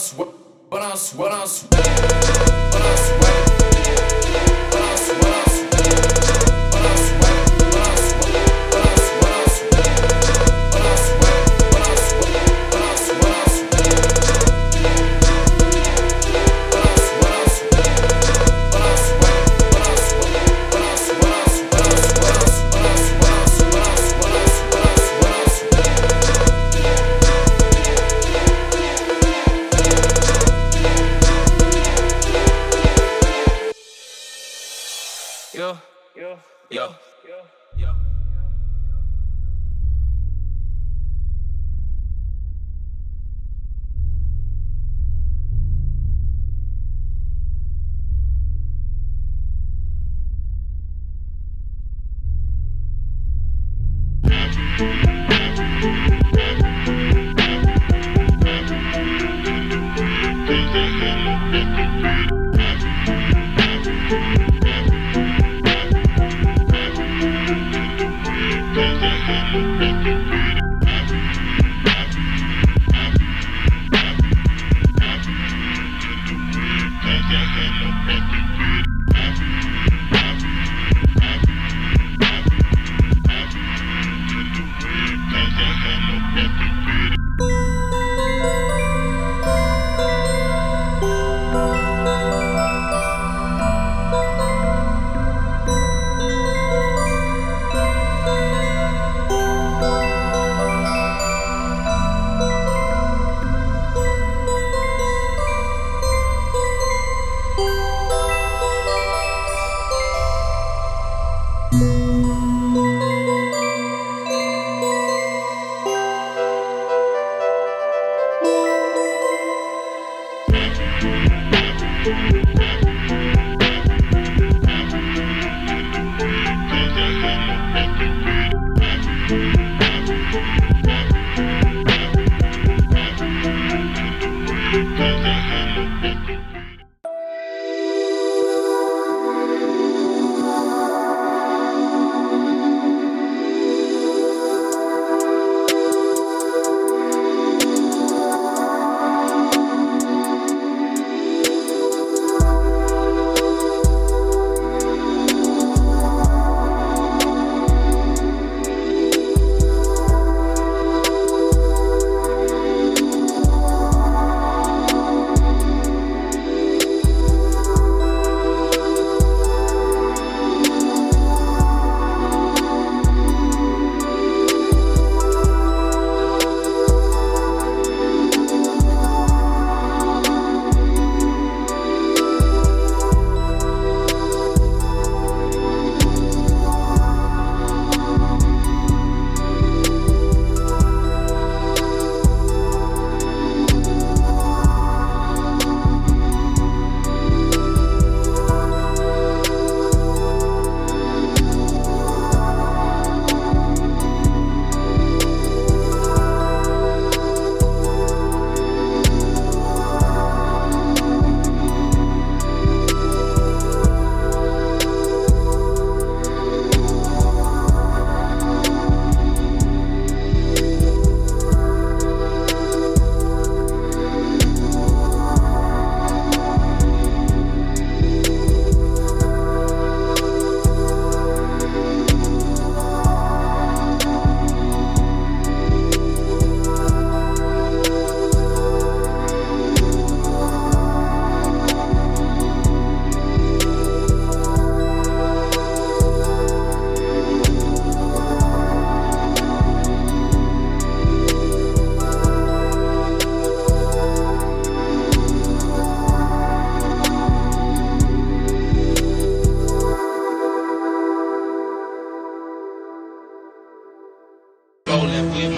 I sweat, but I sweat, I sweat, but I sweat.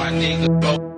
My nigga,